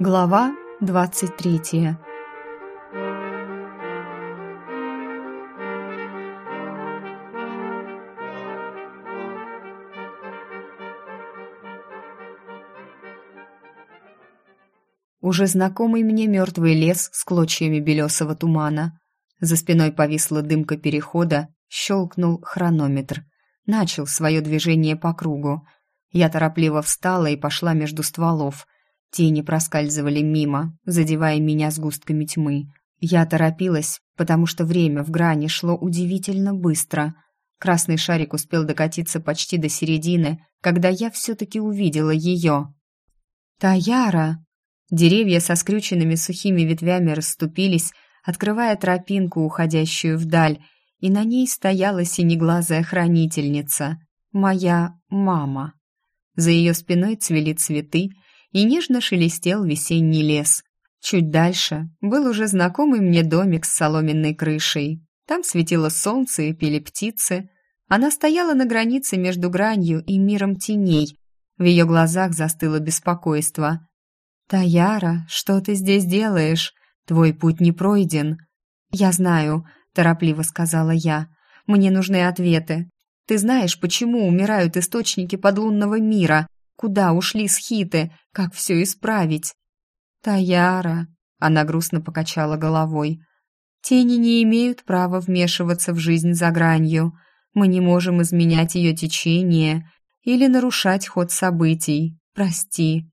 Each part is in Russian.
Глава двадцать третья Уже знакомый мне мертвый лес с клочьями белесого тумана. За спиной повисла дымка перехода, щелкнул хронометр. Начал свое движение по кругу. Я торопливо встала и пошла между стволов. Тени проскальзывали мимо, задевая меня сгустками тьмы. Я торопилась, потому что время в грани шло удивительно быстро. Красный шарик успел докатиться почти до середины, когда я все-таки увидела ее. «Таяра!» Деревья со скрюченными сухими ветвями расступились, открывая тропинку, уходящую вдаль, и на ней стояла синеглазая хранительница, моя мама. За ее спиной цвели цветы, и нежно шелестел весенний лес. Чуть дальше был уже знакомый мне домик с соломенной крышей. Там светило солнце и пели птицы. Она стояла на границе между гранью и миром теней. В ее глазах застыло беспокойство. «Таяра, что ты здесь делаешь? Твой путь не пройден». «Я знаю», — торопливо сказала я. «Мне нужны ответы. Ты знаешь, почему умирают источники подлунного мира? Куда ушли схиты? Как все исправить?» «Таяра», — она грустно покачала головой. «Тени не имеют права вмешиваться в жизнь за гранью. Мы не можем изменять ее течение или нарушать ход событий. Прости».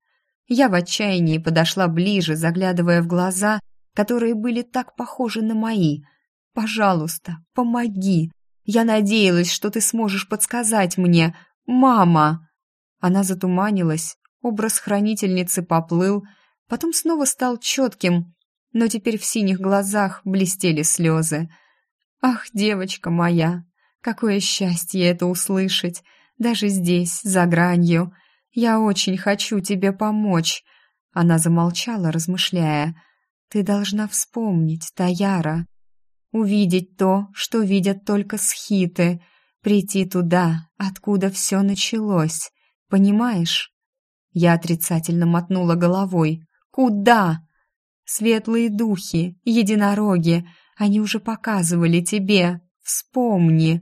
Я в отчаянии подошла ближе, заглядывая в глаза, которые были так похожи на мои. «Пожалуйста, помоги. Я надеялась, что ты сможешь подсказать мне. Мама!» Она затуманилась, образ хранительницы поплыл, потом снова стал четким, но теперь в синих глазах блестели слезы. «Ах, девочка моя, какое счастье это услышать, даже здесь, за гранью!» Я очень хочу тебе помочь!» Она замолчала, размышляя. «Ты должна вспомнить, Таяра. Увидеть то, что видят только схиты. Прийти туда, откуда все началось. Понимаешь?» Я отрицательно мотнула головой. «Куда?» «Светлые духи, единороги, они уже показывали тебе. Вспомни!»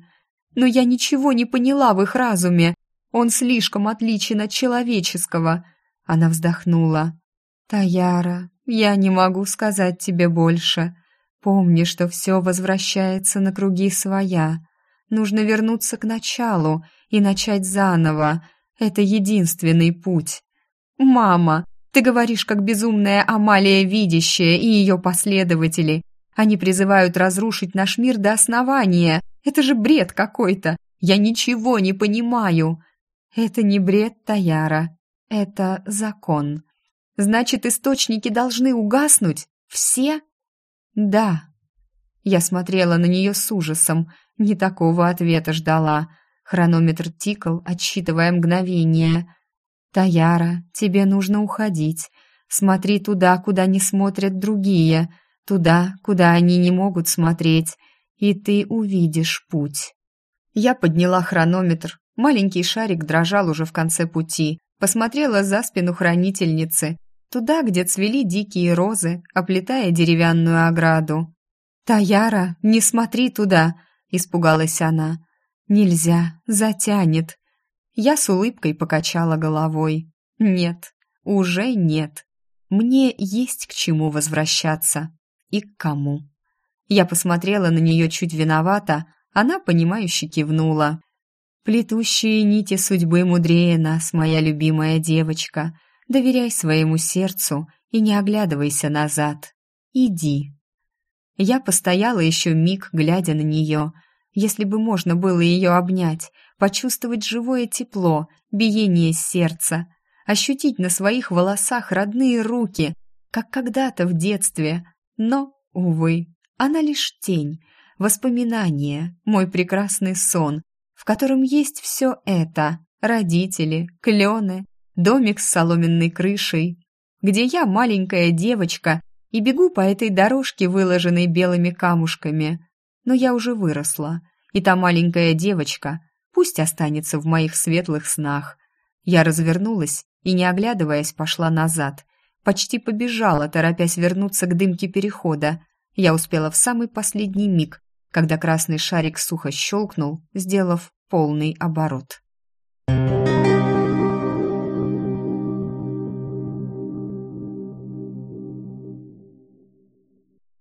«Но я ничего не поняла в их разуме. Он слишком отличен от человеческого. Она вздохнула. Таяра, я не могу сказать тебе больше. Помни, что все возвращается на круги своя. Нужно вернуться к началу и начать заново. Это единственный путь. Мама, ты говоришь, как безумная Амалия Видящая и ее последователи. Они призывают разрушить наш мир до основания. Это же бред какой-то. Я ничего не понимаю. Это не бред Таяра, это закон. Значит, источники должны угаснуть? Все? Да. Я смотрела на нее с ужасом, не такого ответа ждала. Хронометр тикал, отсчитывая мгновение. «Таяра, тебе нужно уходить. Смотри туда, куда не смотрят другие, туда, куда они не могут смотреть, и ты увидишь путь». Я подняла хронометр, Маленький шарик дрожал уже в конце пути. Посмотрела за спину хранительницы, туда, где цвели дикие розы, оплетая деревянную ограду. «Таяра, не смотри туда!» — испугалась она. «Нельзя, затянет». Я с улыбкой покачала головой. «Нет, уже нет. Мне есть к чему возвращаться. И к кому». Я посмотрела на нее чуть виновато, она, понимающе кивнула. Плетущие нити судьбы мудрее нас, моя любимая девочка. Доверяй своему сердцу и не оглядывайся назад. Иди. Я постояла еще миг, глядя на нее. Если бы можно было ее обнять, почувствовать живое тепло, биение сердца, ощутить на своих волосах родные руки, как когда-то в детстве. Но, увы, она лишь тень, воспоминание, мой прекрасный сон, в котором есть все это – родители, клены, домик с соломенной крышей, где я маленькая девочка и бегу по этой дорожке, выложенной белыми камушками. Но я уже выросла, и та маленькая девочка пусть останется в моих светлых снах. Я развернулась и, не оглядываясь, пошла назад, почти побежала, торопясь вернуться к дымке перехода. Я успела в самый последний миг, когда красный шарик сухо щелкнул, сделав полный оборот.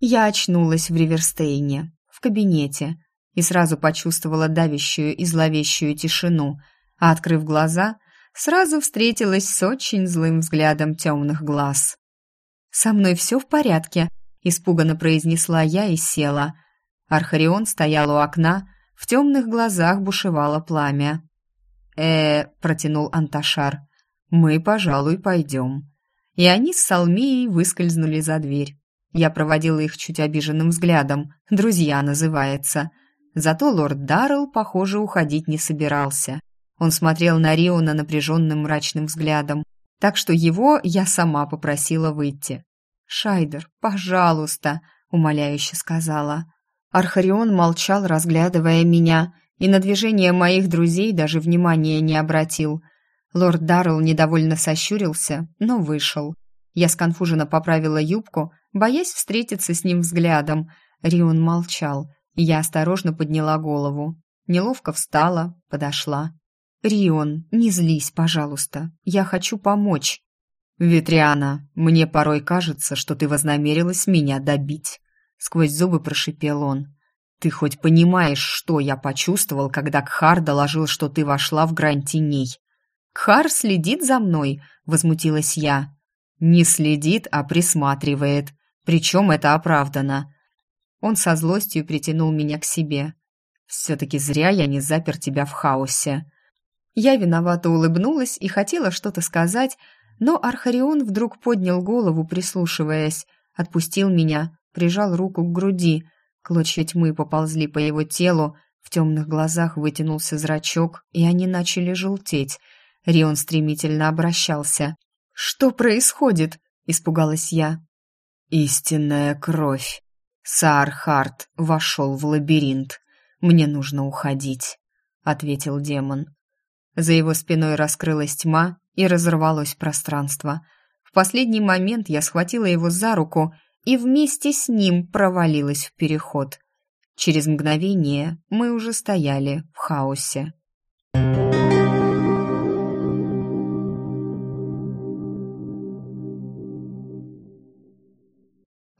Я очнулась в Риверстейне, кабинете, и сразу почувствовала давящую и зловещую тишину, а, открыв глаза, сразу встретилась с очень злым взглядом темных глаз. «Со мной все в порядке», — испуганно произнесла я и села. Архарион стоял у окна, в темных глазах бушевало пламя. э протянул Анташар, — «мы, пожалуй, пойдем». И они с Салмией выскользнули за дверь. Я проводила их чуть обиженным взглядом. «Друзья» называется. Зато лорд Даррелл, похоже, уходить не собирался. Он смотрел на Риона напряженным мрачным взглядом, так что его я сама попросила выйти. «Шайдер, пожалуйста», — умоляюще сказала. Архарион молчал, разглядывая меня, и на движение моих друзей даже внимания не обратил. Лорд Даррелл недовольно сощурился, но вышел. Я сконфуженно поправила юбку, боясь встретиться с ним взглядом. Рион молчал, я осторожно подняла голову. Неловко встала, подошла. «Рион, не злись, пожалуйста. Я хочу помочь». «Ветриана, мне порой кажется, что ты вознамерилась меня добить», — сквозь зубы прошипел он. «Ты хоть понимаешь, что я почувствовал, когда Кхар доложил, что ты вошла в грань теней?» «Кхар следит за мной», — возмутилась я. «Не следит, а присматривает. Причем это оправдано». Он со злостью притянул меня к себе. «Все-таки зря я не запер тебя в хаосе». Я виновато улыбнулась и хотела что-то сказать, но Архарион вдруг поднял голову, прислушиваясь, отпустил меня, прижал руку к груди. Клочья тьмы поползли по его телу, в темных глазах вытянулся зрачок, и они начали желтеть. Рион стремительно обращался. «Что происходит?» — испугалась я. «Истинная кровь. Саархард вошел в лабиринт. Мне нужно уходить», — ответил демон. За его спиной раскрылась тьма и разорвалось пространство. В последний момент я схватила его за руку и вместе с ним провалилась в переход. Через мгновение мы уже стояли в хаосе.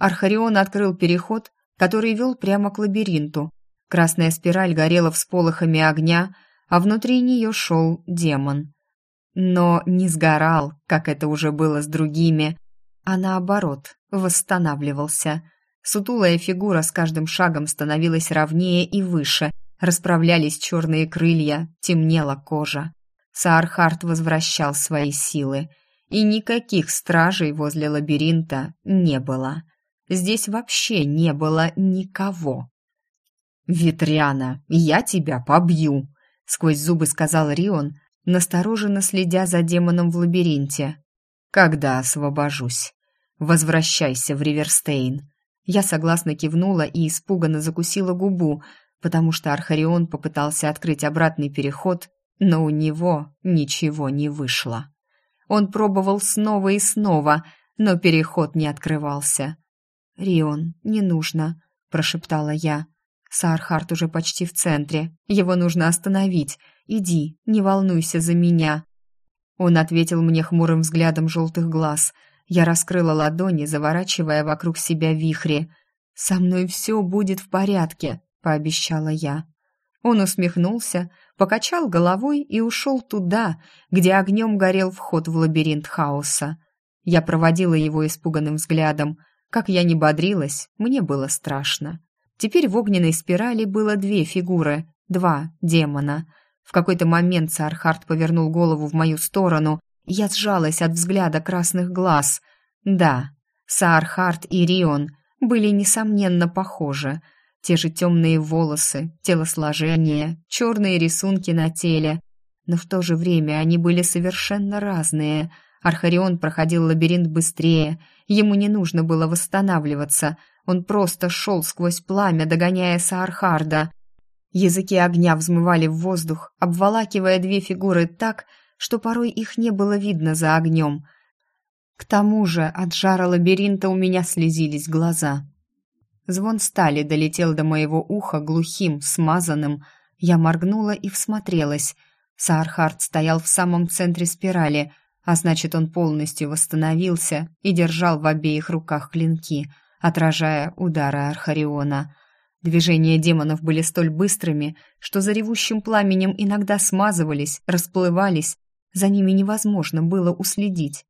Архарион открыл переход, который вел прямо к лабиринту. Красная спираль горела всполохами огня, а внутри нее шел демон. Но не сгорал, как это уже было с другими, а наоборот, восстанавливался. Сутулая фигура с каждым шагом становилась ровнее и выше, расправлялись черные крылья, темнела кожа. Саархард возвращал свои силы, и никаких стражей возле лабиринта не было. Здесь вообще не было никого. «Ветряна, я тебя побью!» — сквозь зубы сказал Рион, настороженно следя за демоном в лабиринте. «Когда освобожусь? Возвращайся в Риверстейн». Я согласно кивнула и испуганно закусила губу, потому что Архарион попытался открыть обратный переход, но у него ничего не вышло. Он пробовал снова и снова, но переход не открывался. «Рион, не нужно», — прошептала я. Саархарт уже почти в центре. Его нужно остановить. Иди, не волнуйся за меня. Он ответил мне хмурым взглядом желтых глаз. Я раскрыла ладони, заворачивая вокруг себя вихри. «Со мной все будет в порядке», — пообещала я. Он усмехнулся, покачал головой и ушел туда, где огнем горел вход в лабиринт хаоса. Я проводила его испуганным взглядом. Как я не бодрилась, мне было страшно. Теперь в огненной спирали было две фигуры, два демона. В какой-то момент Сархард повернул голову в мою сторону, я сжалась от взгляда красных глаз. Да, Саархард и Рион были, несомненно, похожи. Те же темные волосы, телосложение, черные рисунки на теле. Но в то же время они были совершенно разные. Архарион проходил лабиринт быстрее, ему не нужно было восстанавливаться — он просто шел сквозь пламя, догоняя Саархарда. Языки огня взмывали в воздух, обволакивая две фигуры так, что порой их не было видно за огнем. К тому же от жара лабиринта у меня слезились глаза. Звон стали долетел до моего уха глухим, смазанным. Я моргнула и всмотрелась. Саархард стоял в самом центре спирали, а значит, он полностью восстановился и держал в обеих руках клинки, отражая удары Архариона. Движения демонов были столь быстрыми, что за ревущим пламенем иногда смазывались, расплывались, за ними невозможно было уследить.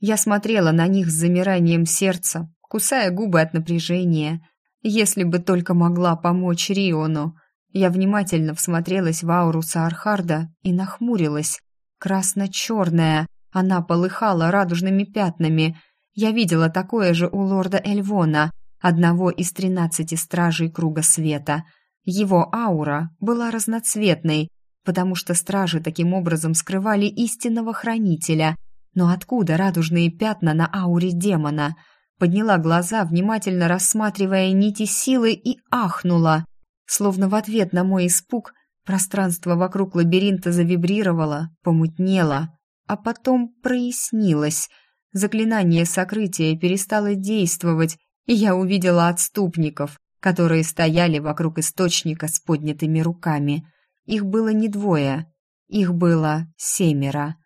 Я смотрела на них с замиранием сердца, кусая губы от напряжения. Если бы только могла помочь Риону. Я внимательно всмотрелась в ауру Саархарда и нахмурилась. Красно-черная, она полыхала радужными пятнами. Я видела такое же у лорда Эльвона, одного из тринадцати стражей Круга Света. Его аура была разноцветной, потому что стражи таким образом скрывали истинного хранителя. Но откуда радужные пятна на ауре демона? Подняла глаза, внимательно рассматривая нити силы, и ахнула. Словно в ответ на мой испуг, пространство вокруг лабиринта завибрировало, помутнело, а потом прояснилось. Заклинание сокрытия перестало действовать, и я увидела отступников, которые стояли вокруг источника с поднятыми руками — их было не двое, их было семеро.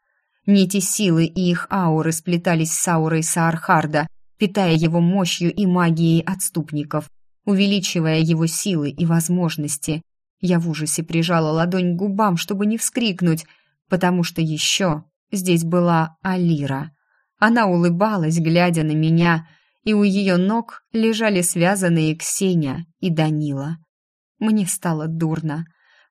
Нити силы и их ауры сплетались с аурой Саархарда, питая его мощью и магией отступников, увеличивая его силы и возможности. Я в ужасе прижала ладонь к губам, чтобы не вскрикнуть, потому что еще здесь была Алира. Она улыбалась, глядя на меня, и у ее ног лежали связанные Ксения и Данила. Мне стало дурно.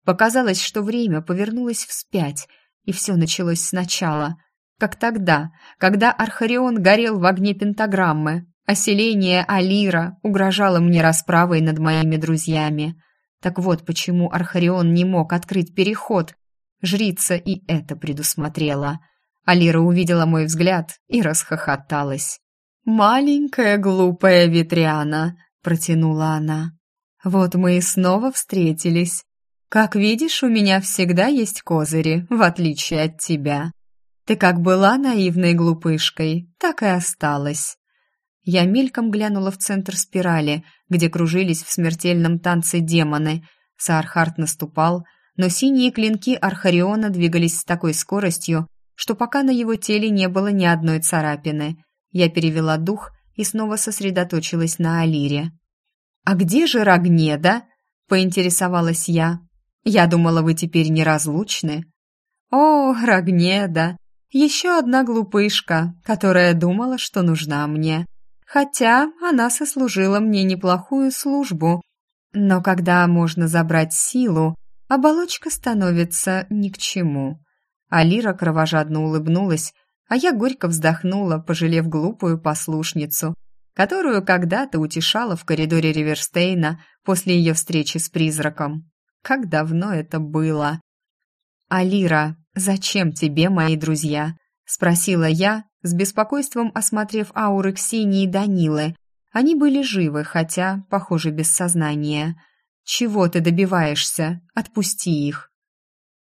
Показалось, что время повернулось вспять, и все началось сначала. Как тогда, когда Архарион горел в огне пентаграммы, а селение Алира угрожало мне расправой над моими друзьями. Так вот почему Архарион не мог открыть переход. Жрица и это предусмотрела. Алира увидела мой взгляд и расхохоталась. «Маленькая глупая ветряна», — протянула она. «Вот мы и снова встретились. Как видишь, у меня всегда есть козыри, в отличие от тебя. Ты как была наивной глупышкой, так и осталась. Я мельком глянула в центр спирали, где кружились в смертельном танце демоны. Саархард наступал, но синие клинки Архариона двигались с такой скоростью, что пока на его теле не было ни одной царапины. Я перевела дух и снова сосредоточилась на Алире. «А где же Рогнеда?» — поинтересовалась я. Я думала, вы теперь неразлучны. О, Рогнеда, еще одна глупышка, которая думала, что нужна мне. Хотя она сослужила мне неплохую службу. Но когда можно забрать силу, оболочка становится ни к чему. Алира кровожадно улыбнулась, а я горько вздохнула, пожалев глупую послушницу, которую когда-то утешала в коридоре Риверстейна после ее встречи с призраком. Как давно это было? «Алира, зачем тебе мои друзья?» — спросила я, с беспокойством осмотрев ауры Ксении и Данилы. Они были живы, хотя, похоже, без сознания. «Чего ты добиваешься? Отпусти их!»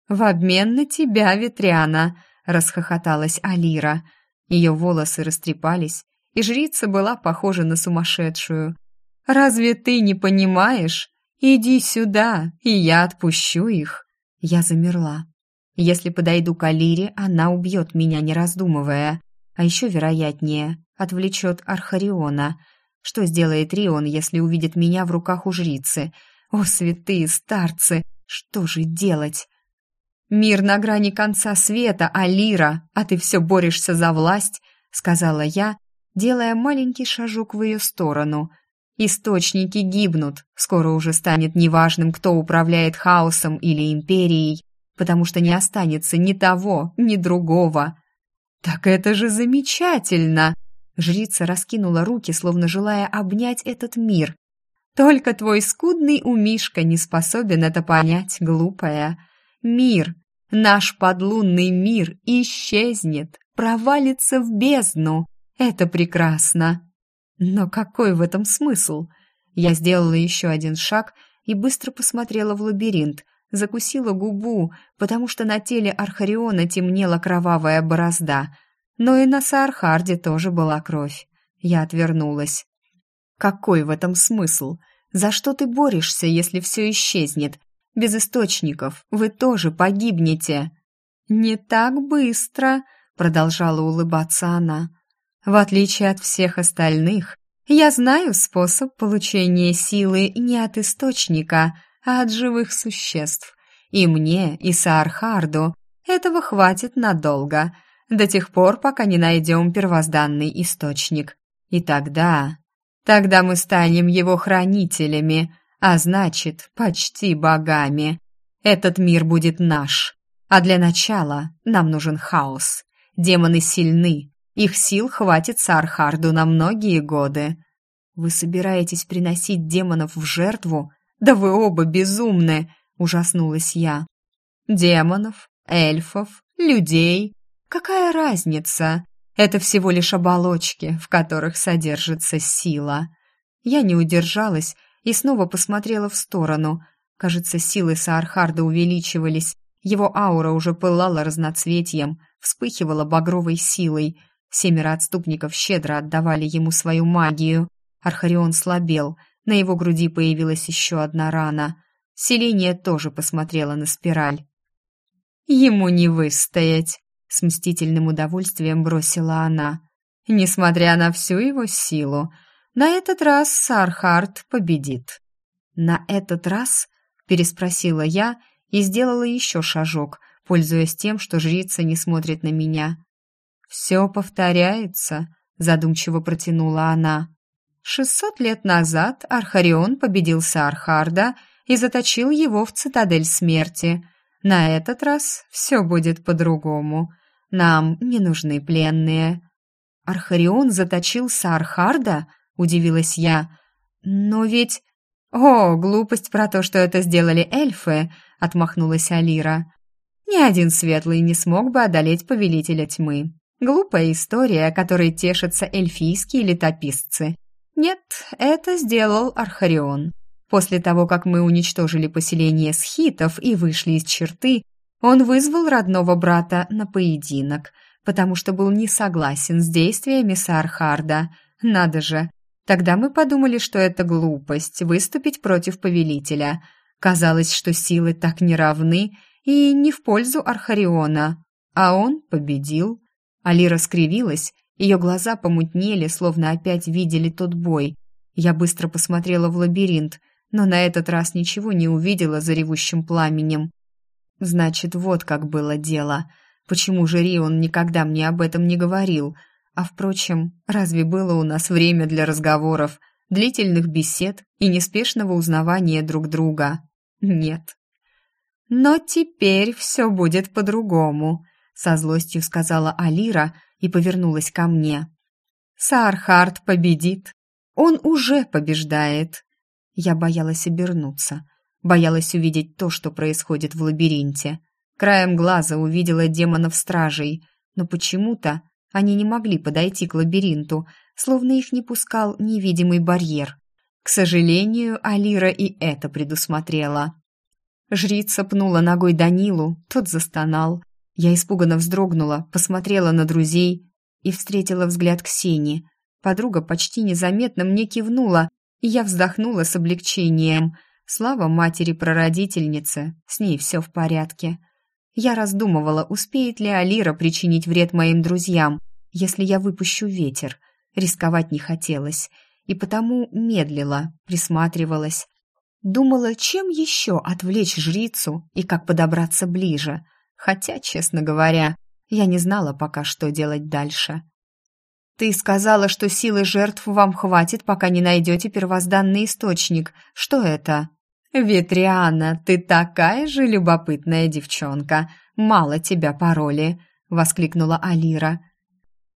«В обмен на тебя, Ветряна!» — расхохоталась Алира. Ее волосы растрепались, и жрица была похожа на сумасшедшую. «Разве ты не понимаешь? «Иди сюда, и я отпущу их». Я замерла. Если подойду к Алире, она убьет меня, не раздумывая. А еще вероятнее, отвлечет Архариона. Что сделает Рион, если увидит меня в руках у жрицы? О, святые старцы, что же делать? «Мир на грани конца света, Алира, а ты все борешься за власть», — сказала я, делая маленький шажок в ее сторону — Источники гибнут, скоро уже станет неважным, кто управляет хаосом или империей, потому что не останется ни того, ни другого. «Так это же замечательно!» Жрица раскинула руки, словно желая обнять этот мир. «Только твой скудный умишка не способен это понять, глупая. Мир, наш подлунный мир исчезнет, провалится в бездну. Это прекрасно!» Но какой в этом смысл? Я сделала еще один шаг и быстро посмотрела в лабиринт, закусила губу, потому что на теле Архариона темнела кровавая борозда. но и на Саархарде тоже была кровь. Я отвернулась. Какой в этом смысл? За что ты борешься, если все исчезнет? Без источников вы тоже погибнете. Не так быстро, продолжала улыбаться она. В отличие от всех остальных, я знаю способ получения силы не от источника, а от живых существ. И мне, и Саархарду этого хватит надолго, до тех пор, пока не найдем первозданный источник. И тогда... Тогда мы станем его хранителями, а значит, почти богами. Этот мир будет наш. А для начала нам нужен хаос. Демоны сильны, их сил хватит Сархарду на многие годы. Вы собираетесь приносить демонов в жертву? Да вы оба безумны, ужаснулась я. Демонов, эльфов, людей. Какая разница? Это всего лишь оболочки, в которых содержится сила. Я не удержалась и снова посмотрела в сторону. Кажется, силы Саархарда увеличивались. Его аура уже пылала разноцветием, вспыхивала багровой силой — Семеро отступников щедро отдавали ему свою магию. Архарион слабел, на его груди появилась еще одна рана. Селение тоже посмотрела на спираль. «Ему не выстоять», — с мстительным удовольствием бросила она. «Несмотря на всю его силу, на этот раз Сархард победит». «На этот раз?» — переспросила я и сделала еще шажок, пользуясь тем, что жрица не смотрит на меня. «Все повторяется», — задумчиво протянула она. «Шестьсот лет назад Архарион победил Саархарда и заточил его в цитадель смерти. На этот раз все будет по-другому. Нам не нужны пленные». «Архарион заточил Саархарда?» — удивилась я. «Но ведь...» «О, глупость про то, что это сделали эльфы!» — отмахнулась Алира. «Ни один светлый не смог бы одолеть повелителя тьмы. Глупая история, которой тешатся эльфийские летописцы. Нет, это сделал Архарион. После того, как мы уничтожили поселение схитов и вышли из черты, он вызвал родного брата на поединок, потому что был не согласен с действиями Саархарда. Надо же. Тогда мы подумали, что это глупость выступить против повелителя. Казалось, что силы так неравны и не в пользу Архариона. А он победил. Алира скривилась, ее глаза помутнели, словно опять видели тот бой. Я быстро посмотрела в лабиринт, но на этот раз ничего не увидела за ревущим пламенем. Значит, вот как было дело. Почему же Рион никогда мне об этом не говорил? А впрочем, разве было у нас время для разговоров, длительных бесед и неспешного узнавания друг друга? Нет. Но теперь все будет по-другому со злостью сказала Алира и повернулась ко мне. Саархард победит. Он уже побеждает. Я боялась обернуться, боялась увидеть то, что происходит в лабиринте. Краем глаза увидела демонов-стражей, но почему-то они не могли подойти к лабиринту, словно их не пускал невидимый барьер. К сожалению, Алира и это предусмотрела. Жрица пнула ногой Данилу, тот застонал, я испуганно вздрогнула, посмотрела на друзей и встретила взгляд Ксении. Подруга почти незаметно мне кивнула, и я вздохнула с облегчением. Слава матери-прародительнице, с ней все в порядке. Я раздумывала, успеет ли Алира причинить вред моим друзьям, если я выпущу ветер. Рисковать не хотелось, и потому медлила, присматривалась. Думала, чем еще отвлечь жрицу и как подобраться ближе – Хотя, честно говоря, я не знала пока, что делать дальше. «Ты сказала, что силы жертв вам хватит, пока не найдете первозданный источник. Что это?» «Ветриана, ты такая же любопытная девчонка. Мало тебя пароли», — воскликнула Алира.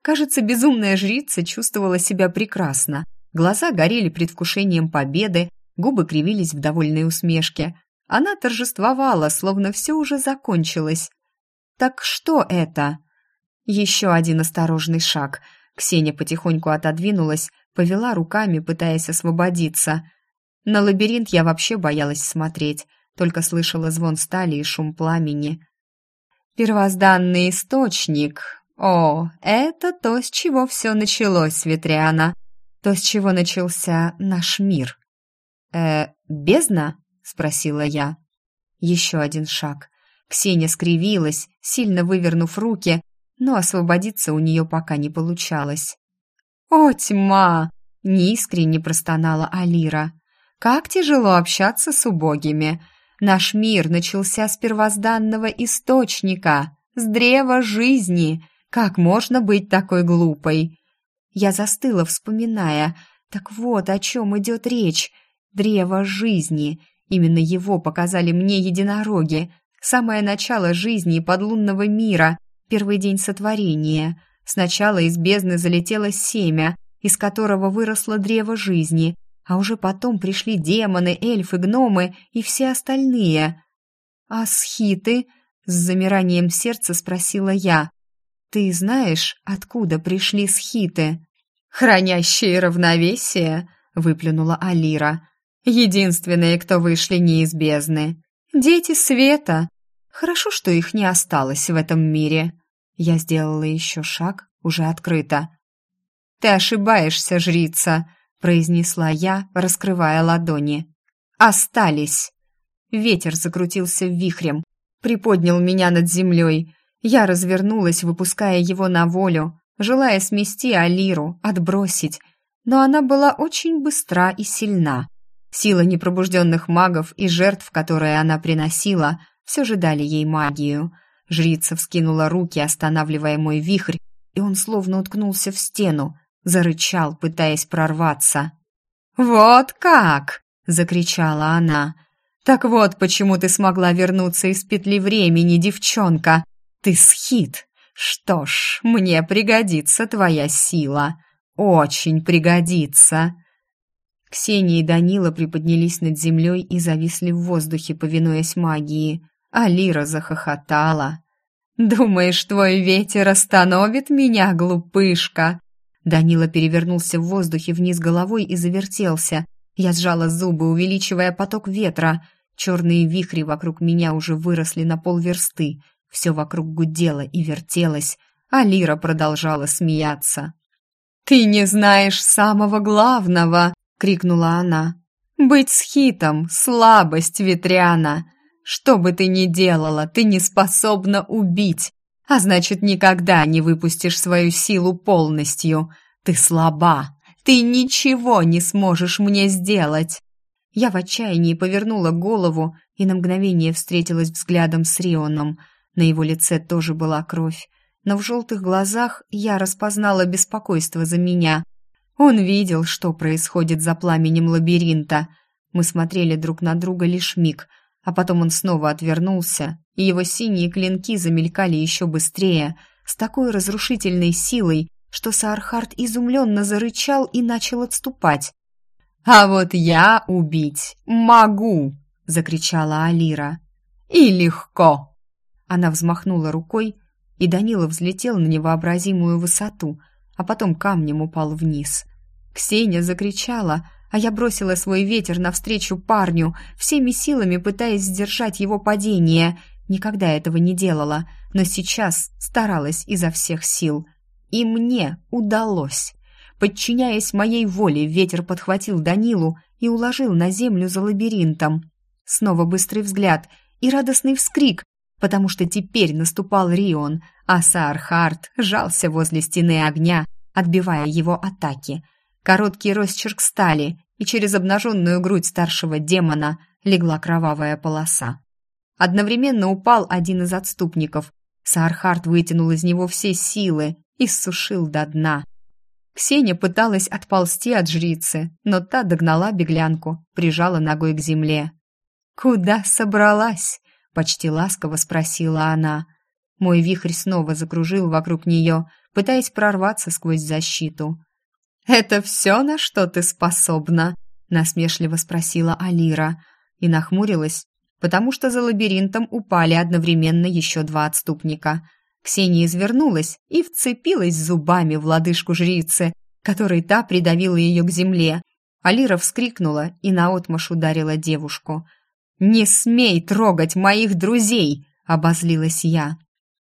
Кажется, безумная жрица чувствовала себя прекрасно. Глаза горели предвкушением победы, губы кривились в довольной усмешке. Она торжествовала, словно все уже закончилось. «Так что это?» Еще один осторожный шаг. Ксения потихоньку отодвинулась, повела руками, пытаясь освободиться. На лабиринт я вообще боялась смотреть, только слышала звон стали и шум пламени. «Первозданный источник О, это то, с чего все началось, Ветряна. То, с чего начался наш мир. Э, бездна? Спросила я. Еще один шаг. Ксения скривилась, сильно вывернув руки, но освободиться у нее пока не получалось. «О, тьма!» — неискренне простонала Алира. «Как тяжело общаться с убогими! Наш мир начался с первозданного источника, с древа жизни. Как можно быть такой глупой?» Я застыла, вспоминая. Так вот, о чем идет речь. Древо жизни. Именно его показали мне единороги. Самое начало жизни подлунного мира, первый день сотворения. Сначала из бездны залетело семя, из которого выросло древо жизни, а уже потом пришли демоны, эльфы, гномы и все остальные. «А схиты?» — с замиранием сердца спросила я. «Ты знаешь, откуда пришли схиты?» «Хранящие равновесие», — выплюнула Алира. «Единственные, кто вышли не из бездны. Дети света. Хорошо, что их не осталось в этом мире». Я сделала еще шаг, уже открыто. «Ты ошибаешься, жрица», — произнесла я, раскрывая ладони. «Остались». Ветер закрутился вихрем, приподнял меня над землей. Я развернулась, выпуская его на волю, желая смести Алиру, отбросить. Но она была очень быстра и сильна. Сила непробужденных магов и жертв, которые она приносила, все же дали ей магию — Жрица вскинула руки, останавливая мой вихрь, и он словно уткнулся в стену, зарычал, пытаясь прорваться. «Вот как!» — закричала она. «Так вот, почему ты смогла вернуться из петли времени, девчонка! Ты схит! Что ж, мне пригодится твоя сила. Очень пригодится!» Ксения и Данила приподнялись над землей и зависли в воздухе, повинуясь магии а Лира захохотала. «Думаешь, твой ветер остановит меня, глупышка?» Данила перевернулся в воздухе вниз головой и завертелся. Я сжала зубы, увеличивая поток ветра. Черные вихри вокруг меня уже выросли на полверсты. Все вокруг гудело и вертелось, а Лира продолжала смеяться. «Ты не знаешь самого главного!» — крикнула она. «Быть схитом — слабость ветряна. Что бы ты ни делала, ты не способна убить, а значит, никогда не выпустишь свою силу полностью. Ты слаба, ты ничего не сможешь мне сделать. Я в отчаянии повернула голову и на мгновение встретилась взглядом с Рионом. На его лице тоже была кровь, но в желтых глазах я распознала беспокойство за меня. Он видел, что происходит за пламенем лабиринта. Мы смотрели друг на друга лишь миг — а потом он снова отвернулся, и его синие клинки замелькали еще быстрее, с такой разрушительной силой, что Саархард изумленно зарычал и начал отступать. «А вот я убить могу!» — закричала Алира. «И легко!» Она взмахнула рукой, и Данила взлетел на невообразимую высоту, а потом камнем упал вниз. Ксения закричала, а я бросила свой ветер навстречу парню, всеми силами пытаясь сдержать его падение. Никогда этого не делала, но сейчас старалась изо всех сил. И мне удалось. Подчиняясь моей воле, ветер подхватил Данилу и уложил на землю за лабиринтом. Снова быстрый взгляд и радостный вскрик, потому что теперь наступал Рион, а Саархард жался возле стены огня, отбивая его атаки. Короткий росчерк стали, и через обнаженную грудь старшего демона легла кровавая полоса. Одновременно упал один из отступников. Саархард вытянул из него все силы и сушил до дна. Ксения пыталась отползти от жрицы, но та догнала беглянку, прижала ногой к земле. «Куда собралась?» — почти ласково спросила она. Мой вихрь снова закружил вокруг нее, пытаясь прорваться сквозь защиту. «Это все, на что ты способна?» — насмешливо спросила Алира и нахмурилась, потому что за лабиринтом упали одновременно еще два отступника. Ксения извернулась и вцепилась зубами в лодыжку жрицы, которой та придавила ее к земле. Алира вскрикнула и наотмашь ударила девушку. «Не смей трогать моих друзей!» — обозлилась я.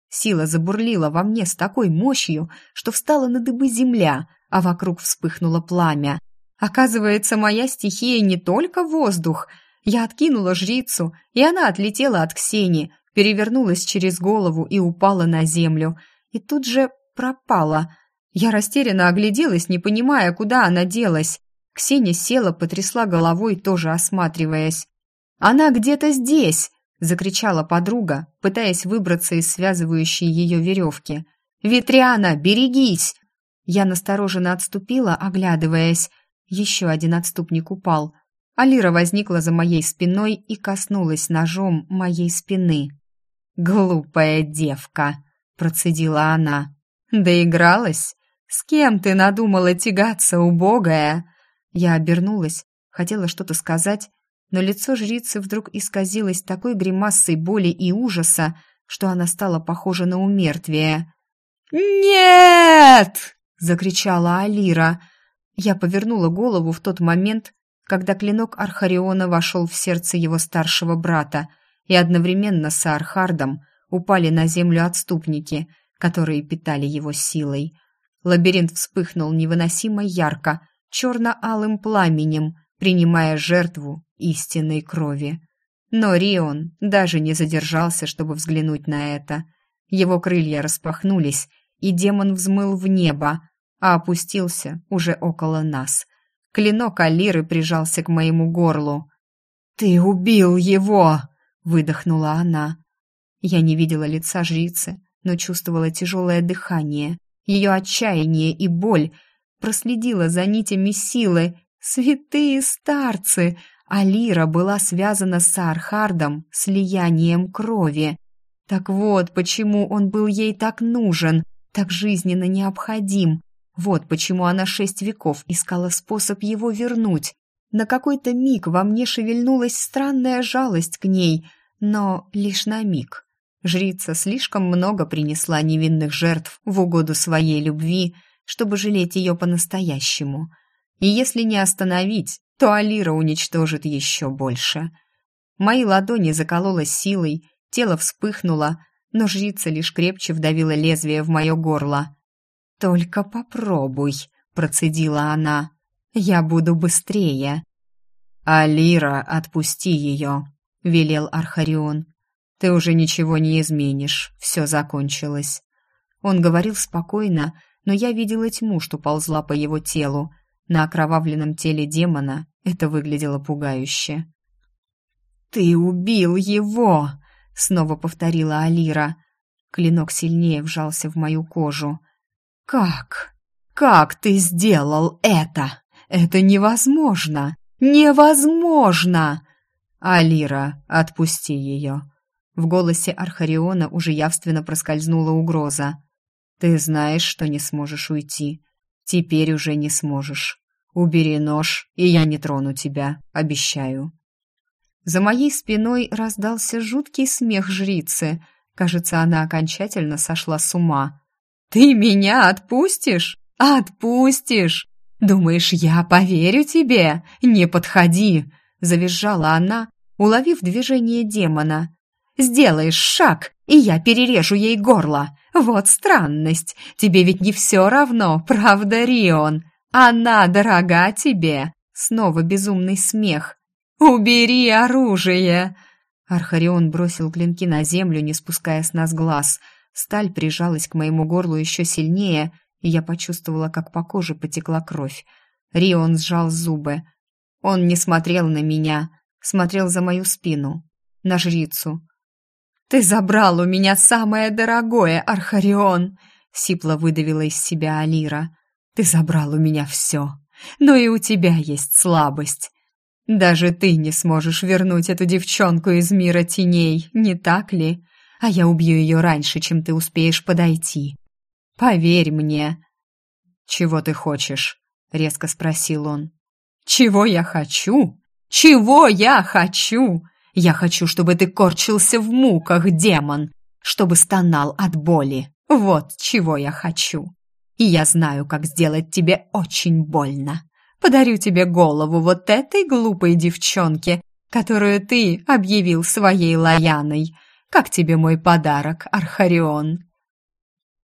Сила забурлила во мне с такой мощью, что встала на дыбы земля, а вокруг вспыхнуло пламя. Оказывается, моя стихия не только воздух. Я откинула жрицу, и она отлетела от Ксени, перевернулась через голову и упала на землю. И тут же пропала. Я растерянно огляделась, не понимая, куда она делась. Ксения села, потрясла головой, тоже осматриваясь. «Она где-то здесь!» — закричала подруга, пытаясь выбраться из связывающей ее веревки. «Ветряна, берегись!» Я настороженно отступила, оглядываясь. Еще один отступник упал. Алира возникла за моей спиной и коснулась ножом моей спины. «Глупая девка!» — процедила она. «Доигралась? С кем ты надумала тягаться, убогая?» Я обернулась, хотела что-то сказать, но лицо жрицы вдруг исказилось такой гримасой боли и ужаса, что она стала похожа на умертвие. «Нет!» — закричала Алира. Я повернула голову в тот момент, когда клинок Архариона вошел в сердце его старшего брата, и одновременно с Архардом упали на землю отступники, которые питали его силой. Лабиринт вспыхнул невыносимо ярко, черно-алым пламенем, принимая жертву истинной крови. Но Рион даже не задержался, чтобы взглянуть на это. Его крылья распахнулись, и демон взмыл в небо, а опустился уже около нас. Клинок Алиры прижался к моему горлу. «Ты убил его!» — выдохнула она. Я не видела лица жрицы, но чувствовала тяжелое дыхание, ее отчаяние и боль, проследила за нитями силы. Святые старцы! Алира была связана с Архардом слиянием крови. Так вот, почему он был ей так нужен, так жизненно необходим. Вот почему она шесть веков искала способ его вернуть. На какой-то миг во мне шевельнулась странная жалость к ней, но лишь на миг. Жрица слишком много принесла невинных жертв в угоду своей любви, чтобы жалеть ее по-настоящему. И если не остановить, то Алира уничтожит еще больше. Мои ладони заколола силой, тело вспыхнуло, но жрица лишь крепче вдавила лезвие в мое горло. «Только попробуй», — процедила она. «Я буду быстрее». «Алира, отпусти ее», — велел Архарион. «Ты уже ничего не изменишь, все закончилось». Он говорил спокойно, но я видела тьму, что ползла по его телу. На окровавленном теле демона это выглядело пугающе. «Ты убил его!» — снова повторила Алира. Клинок сильнее вжался в мою кожу. «Как? Как ты сделал это? Это невозможно! Невозможно!» «Алира, отпусти ее!» В голосе Архариона уже явственно проскользнула угроза. Ты знаешь, что не сможешь уйти. Теперь уже не сможешь. Убери нож, и я не трону тебя, обещаю». За моей спиной раздался жуткий смех жрицы. Кажется, она окончательно сошла с ума. «Ты меня отпустишь? Отпустишь! Думаешь, я поверю тебе? Не подходи!» Завизжала она, уловив движение демона. «Сделаешь шаг, и я перережу ей горло. Вот странность. Тебе ведь не все равно, правда, Рион? Она дорога тебе. Снова безумный смех. Убери оружие. Архарион бросил клинки на землю, не спуская с нас глаз. Сталь прижалась к моему горлу еще сильнее, и я почувствовала, как по коже потекла кровь. Рион сжал зубы. Он не смотрел на меня, смотрел за мою спину, на жрицу, «Ты забрал у меня самое дорогое, Архарион!» — сипло выдавила из себя Алира. «Ты забрал у меня все, но и у тебя есть слабость. Даже ты не сможешь вернуть эту девчонку из мира теней, не так ли? А я убью ее раньше, чем ты успеешь подойти. Поверь мне». «Чего ты хочешь?» — резко спросил он. «Чего я хочу? Чего я хочу?» Я хочу, чтобы ты корчился в муках, демон, чтобы стонал от боли. Вот чего я хочу. И я знаю, как сделать тебе очень больно. Подарю тебе голову вот этой глупой девчонке, которую ты объявил своей Лаяной. Как тебе мой подарок, Архарион?»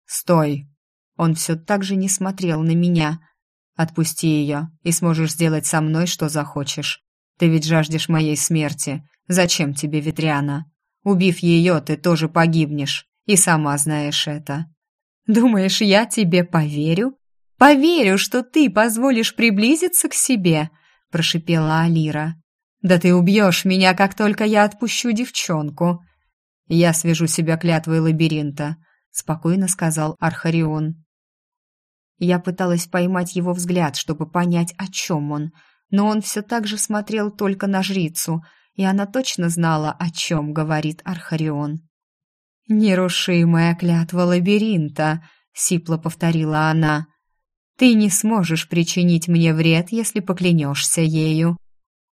«Стой!» Он все так же не смотрел на меня. «Отпусти ее, и сможешь сделать со мной, что захочешь. Ты ведь жаждешь моей смерти. Зачем тебе Ветряна? Убив ее, ты тоже погибнешь, и сама знаешь это». «Думаешь, я тебе поверю? Поверю, что ты позволишь приблизиться к себе?» – прошипела Алира. «Да ты убьешь меня, как только я отпущу девчонку!» «Я свяжу себя клятвой лабиринта», — спокойно сказал Архарион. Я пыталась поймать его взгляд, чтобы понять, о чем он, но он все так же смотрел только на жрицу, и она точно знала, о чем говорит Архарион. «Нерушимая клятва лабиринта», — сипло повторила она. «Ты не сможешь причинить мне вред, если поклянешься ею».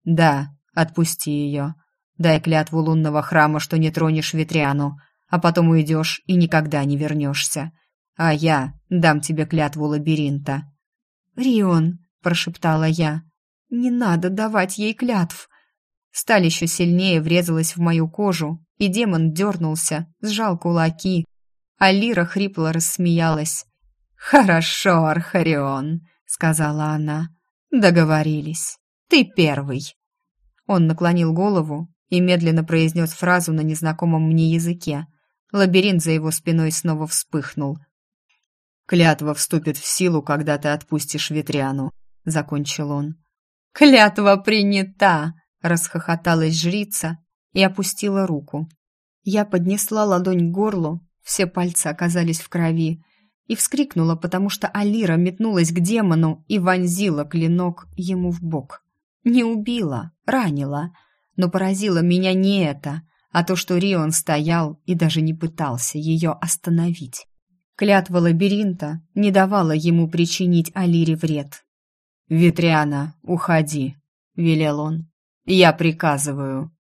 «Да, отпусти ее. Дай клятву лунного храма, что не тронешь ветряну, а потом уйдешь и никогда не вернешься. А я дам тебе клятву лабиринта». «Рион», — прошептала я, — «не надо давать ей клятв». Сталь еще сильнее врезалась в мою кожу, и демон дернулся, сжал кулаки. А Лира хрипло рассмеялась. «Хорошо, Архарион», — сказала она. «Договорились. Ты первый». Он наклонил голову и медленно произнес фразу на незнакомом мне языке. Лабиринт за его спиной снова вспыхнул. «Клятва вступит в силу, когда ты отпустишь Ветряну», — закончил он. «Клятва принята!» — расхохоталась жрица и опустила руку. Я поднесла ладонь к горлу, все пальцы оказались в крови, и вскрикнула, потому что Алира метнулась к демону и вонзила клинок ему в бок. Не убила, ранила, но поразило меня не это, а то, что Рион стоял и даже не пытался ее остановить. Клятва лабиринта не давала ему причинить Алире вред. «Ветряна, уходи», — велел он. «Я приказываю».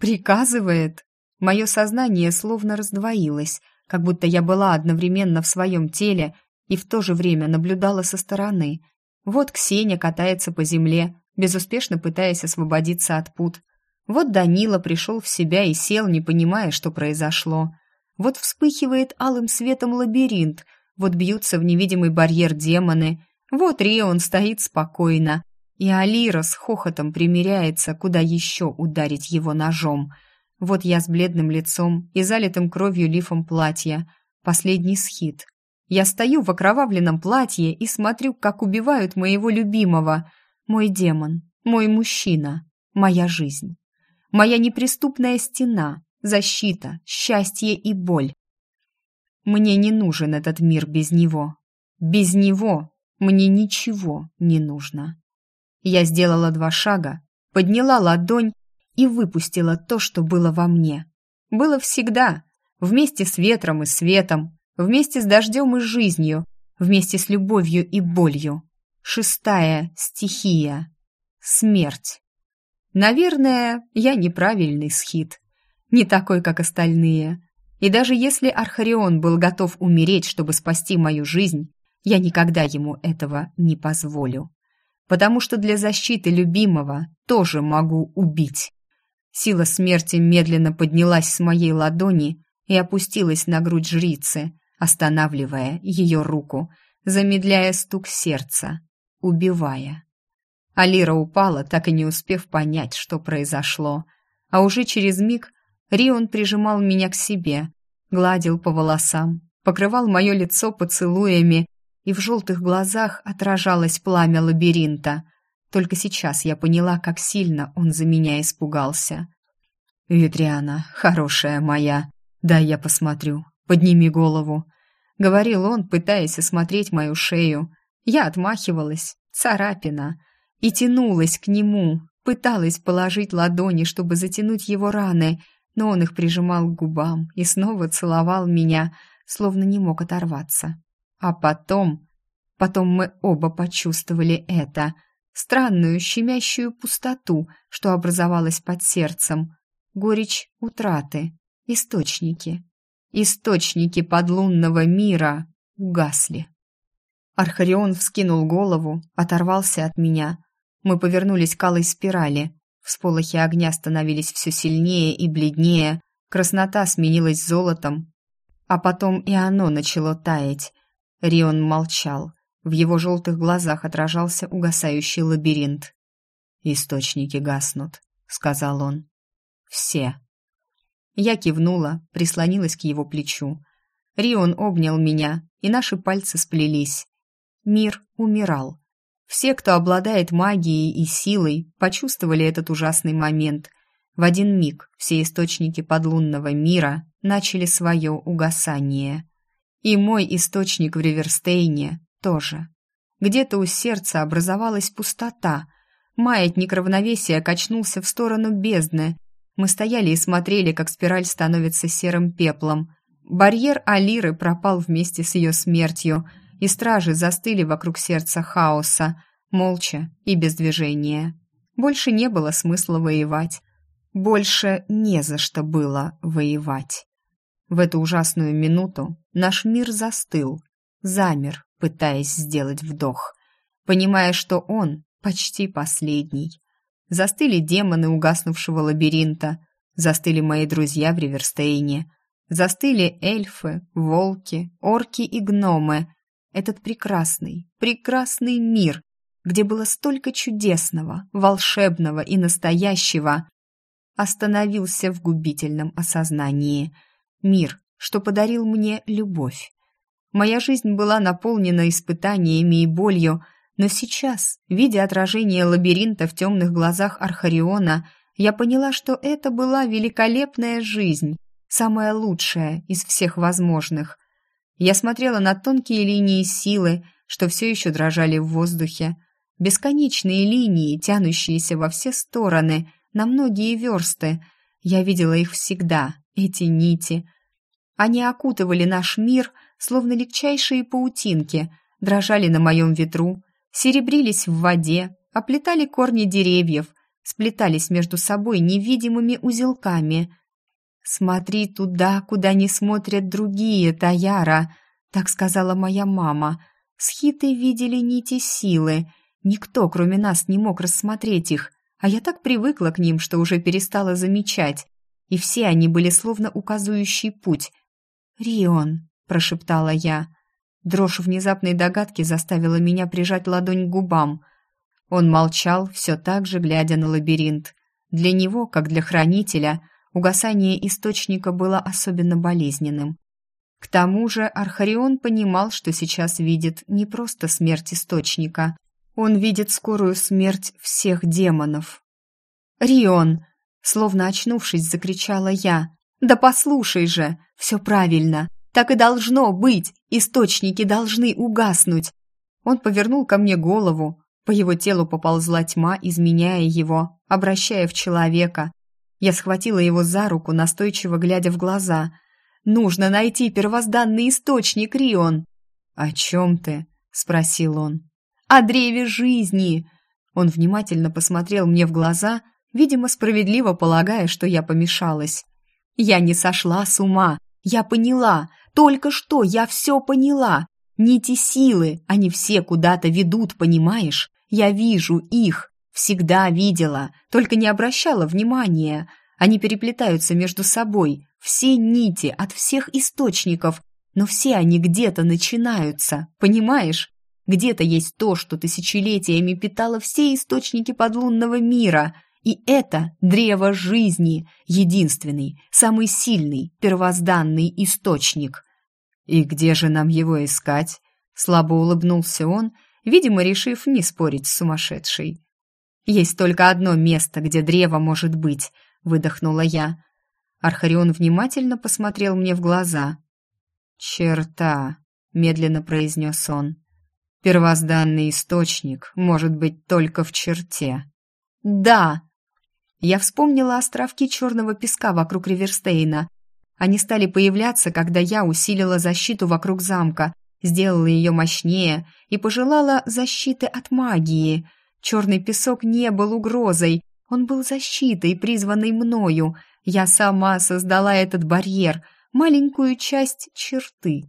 «Приказывает?» Мое сознание словно раздвоилось, как будто я была одновременно в своем теле и в то же время наблюдала со стороны. Вот Ксения катается по земле, безуспешно пытаясь освободиться от пут. Вот Данила пришел в себя и сел, не понимая, что произошло. Вот вспыхивает алым светом лабиринт, вот бьются в невидимый барьер демоны, вот Рион стоит спокойно, и Алира с хохотом примеряется, куда еще ударить его ножом. Вот я с бледным лицом и залитым кровью лифом платья. Последний схит. Я стою в окровавленном платье и смотрю, как убивают моего любимого. Мой демон, мой мужчина, моя жизнь. Моя неприступная стена, защита, счастье и боль. Мне не нужен этот мир без него. Без него мне ничего не нужно. Я сделала два шага, подняла ладонь и выпустила то, что было во мне. Было всегда, вместе с ветром и светом, вместе с дождем и жизнью, вместе с любовью и болью. Шестая стихия. Смерть. Наверное, я неправильный схит. Не такой, как остальные. И даже если Архарион был готов умереть, чтобы спасти мою жизнь, я никогда ему этого не позволю потому что для защиты любимого тоже могу убить. Сила смерти медленно поднялась с моей ладони и опустилась на грудь жрицы, останавливая ее руку, замедляя стук сердца, убивая. Алира упала, так и не успев понять, что произошло. А уже через миг Рион прижимал меня к себе, гладил по волосам, покрывал мое лицо поцелуями и в желтых глазах отражалось пламя лабиринта. Только сейчас я поняла, как сильно он за меня испугался. «Ветряна, хорошая моя, дай я посмотрю, подними голову», — говорил он, пытаясь осмотреть мою шею. Я отмахивалась, царапина, и тянулась к нему, пыталась положить ладони, чтобы затянуть его раны, но он их прижимал к губам и снова целовал меня, словно не мог оторваться. А потом... Потом мы оба почувствовали это. Странную щемящую пустоту, что образовалась под сердцем. Горечь утраты. Источники. Источники подлунного мира угасли. Архарион вскинул голову, оторвался от меня. Мы повернулись к алой спирали. Всполохи огня становились все сильнее и бледнее, Краснота сменилась золотом, а потом и оно начало таять. Рион молчал. В его желтых глазах отражался угасающий лабиринт. «Источники гаснут», — сказал он. «Все». Я кивнула, прислонилась к его плечу. Рион обнял меня, и наши пальцы сплелись. Мир умирал. Все, кто обладает магией и силой, почувствовали этот ужасный момент. В один миг все источники подлунного мира начали свое угасание. И мой источник в Риверстейне тоже. Где-то у сердца образовалась пустота. Маятник равновесия качнулся в сторону бездны. Мы стояли и смотрели, как спираль становится серым пеплом. Барьер Алиры пропал вместе с ее смертью, и стражи застыли вокруг сердца хаоса, молча и без движения. Больше не было смысла воевать. Больше не за что было воевать. В эту ужасную минуту наш мир застыл, замер, пытаясь сделать вдох, понимая, что он почти последний. Застыли демоны угаснувшего лабиринта, застыли мои друзья в Риверстейне, застыли эльфы, волки, орки и гномы. Этот прекрасный, прекрасный мир, где было столько чудесного, волшебного и настоящего, остановился в губительном осознании. Мир, что подарил мне любовь. Моя жизнь была наполнена испытаниями и болью, но сейчас, видя отражение лабиринта в темных глазах Архариона, я поняла, что это была великолепная жизнь, самая лучшая из всех возможных. Я смотрела на тонкие линии силы, что все еще дрожали в воздухе, бесконечные линии, тянущиеся во все стороны, на многие версты. Я видела их всегда, эти нити. Они окутывали наш мир — словно легчайшие паутинки, дрожали на моем ветру, серебрились в воде, оплетали корни деревьев, сплетались между собой невидимыми узелками. «Смотри туда, куда не смотрят другие, Таяра», — так сказала моя мама. Схиты видели нити силы. Никто, кроме нас, не мог рассмотреть их, а я так привыкла к ним, что уже перестала замечать. И все они были словно указывающий путь. «Рион», прошептала я. Дрожь внезапной догадки заставила меня прижать ладонь к губам. Он молчал, все так же глядя на лабиринт. Для него, как для хранителя, угасание источника было особенно болезненным. К тому же Архарион понимал, что сейчас видит не просто смерть источника, он видит скорую смерть всех демонов. «Рион!» — словно очнувшись, закричала я. «Да послушай же! Все правильно! Так и должно быть, источники должны угаснуть. Он повернул ко мне голову, по его телу поползла тьма, изменяя его, обращая в человека. Я схватила его за руку, настойчиво глядя в глаза. «Нужно найти первозданный источник, Рион!» «О чем ты?» — спросил он. «О древе жизни!» Он внимательно посмотрел мне в глаза, видимо, справедливо полагая, что я помешалась. «Я не сошла с ума. Я поняла. Только что я все поняла. Нити силы, они все куда-то ведут, понимаешь? Я вижу их, всегда видела, только не обращала внимания. Они переплетаются между собой, все нити от всех источников, но все они где-то начинаются, понимаешь? Где-то есть то, что тысячелетиями питало все источники подлунного мира, и это древо жизни, единственный, самый сильный, первозданный источник. «И где же нам его искать?» Слабо улыбнулся он, видимо, решив не спорить с сумасшедшей. «Есть только одно место, где древо может быть», — выдохнула я. Архарион внимательно посмотрел мне в глаза. «Черта», — медленно произнес он. «Первозданный источник может быть только в черте». «Да!» Я вспомнила островки черного песка вокруг Риверстейна, они стали появляться, когда я усилила защиту вокруг замка, сделала ее мощнее и пожелала защиты от магии. Черный песок не был угрозой, он был защитой, призванной мною. Я сама создала этот барьер, маленькую часть черты.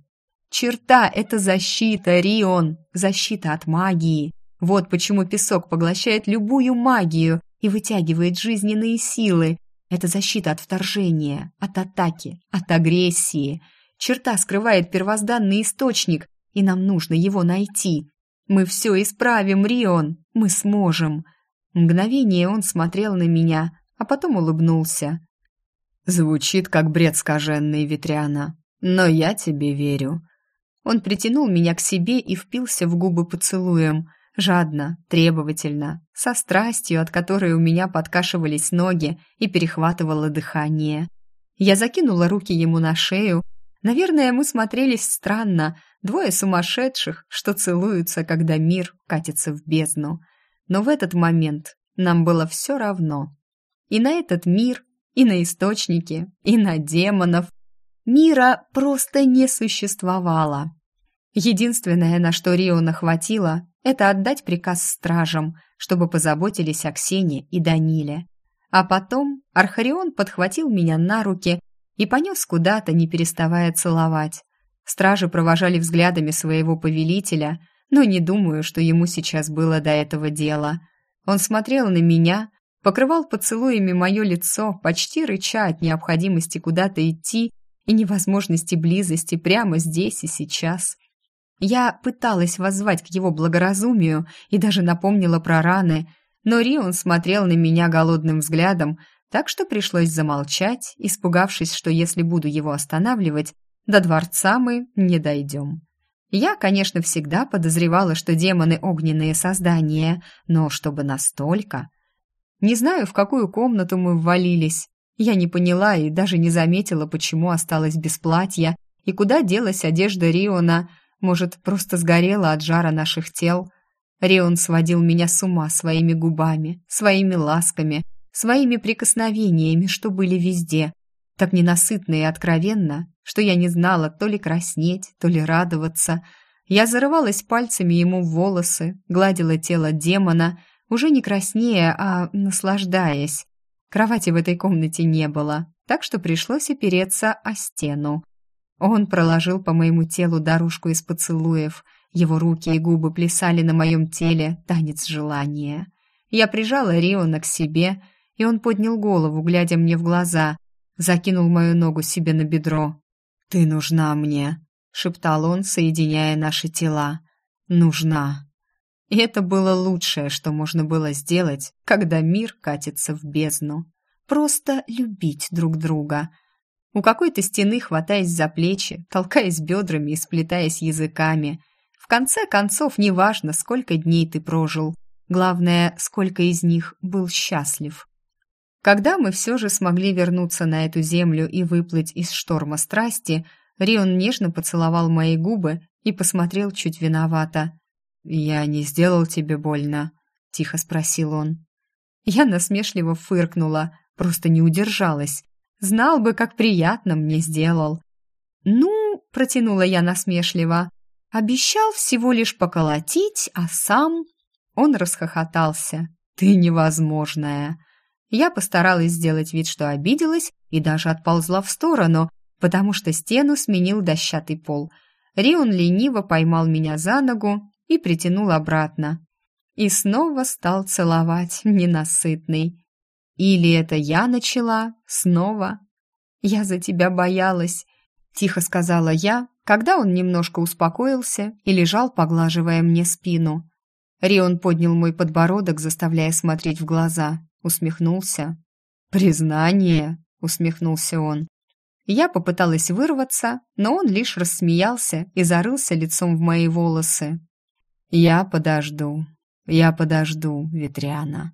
Черта — это защита, Рион, защита от магии. Вот почему песок поглощает любую магию и вытягивает жизненные силы. Это защита от вторжения, от атаки, от агрессии. Черта скрывает первозданный источник, и нам нужно его найти. Мы все исправим, Рион, мы сможем. Мгновение он смотрел на меня, а потом улыбнулся. Звучит как бред скаженный, Ветряна, но я тебе верю. Он притянул меня к себе и впился в губы поцелуем, жадно, требовательно, со страстью, от которой у меня подкашивались ноги и перехватывало дыхание. Я закинула руки ему на шею. Наверное, мы смотрелись странно, двое сумасшедших, что целуются, когда мир катится в бездну. Но в этот момент нам было все равно. И на этот мир, и на источники, и на демонов. Мира просто не существовало. Единственное, на что Риона хватило, это отдать приказ стражам, чтобы позаботились о Ксении и Даниле. А потом Архарион подхватил меня на руки и понес куда-то, не переставая целовать. Стражи провожали взглядами своего повелителя, но не думаю, что ему сейчас было до этого дела. Он смотрел на меня, покрывал поцелуями мое лицо, почти рыча от необходимости куда-то идти и невозможности близости прямо здесь и сейчас. Я пыталась воззвать к его благоразумию и даже напомнила про раны, но Рион смотрел на меня голодным взглядом, так что пришлось замолчать, испугавшись, что если буду его останавливать, до дворца мы не дойдем. Я, конечно, всегда подозревала, что демоны — огненные создания, но чтобы настолько... Не знаю, в какую комнату мы ввалились. Я не поняла и даже не заметила, почему осталась без платья и куда делась одежда Риона. Может, просто сгорела от жара наших тел. Рион сводил меня с ума своими губами, своими ласками, своими прикосновениями, что были везде. Так ненасытно и откровенно, что я не знала то ли краснеть, то ли радоваться. Я зарывалась пальцами ему в волосы, гладила тело демона, уже не краснея, а наслаждаясь. Кровати в этой комнате не было, так что пришлось опереться о стену. Он проложил по моему телу дорожку из поцелуев. Его руки и губы плясали на моем теле танец желания. Я прижала Риона к себе, и он поднял голову, глядя мне в глаза, закинул мою ногу себе на бедро. «Ты нужна мне», — шептал он, соединяя наши тела. «Нужна». И это было лучшее, что можно было сделать, когда мир катится в бездну. Просто любить друг друга. У какой-то стены, хватаясь за плечи, толкаясь бедрами и сплетаясь языками. В конце концов, неважно, сколько дней ты прожил. Главное, сколько из них был счастлив. Когда мы все же смогли вернуться на эту землю и выплыть из шторма страсти, Рион нежно поцеловал мои губы и посмотрел чуть виновато. «Я не сделал тебе больно?» — тихо спросил он. Я насмешливо фыркнула, просто не удержалась. Знал бы, как приятно мне сделал. «Ну», — протянула я насмешливо, — «обещал всего лишь поколотить, а сам...» Он расхохотался. «Ты невозможная!» Я постаралась сделать вид, что обиделась, и даже отползла в сторону, потому что стену сменил дощатый пол. Рион лениво поймал меня за ногу и притянул обратно. И снова стал целовать, ненасытный. Или это я начала снова? Я за тебя боялась, тихо сказала я, когда он немножко успокоился и лежал, поглаживая мне спину. Рион поднял мой подбородок, заставляя смотреть в глаза, усмехнулся. «Признание!» — усмехнулся он. Я попыталась вырваться, но он лишь рассмеялся и зарылся лицом в мои волосы. «Я подожду, я подожду, Ветряна».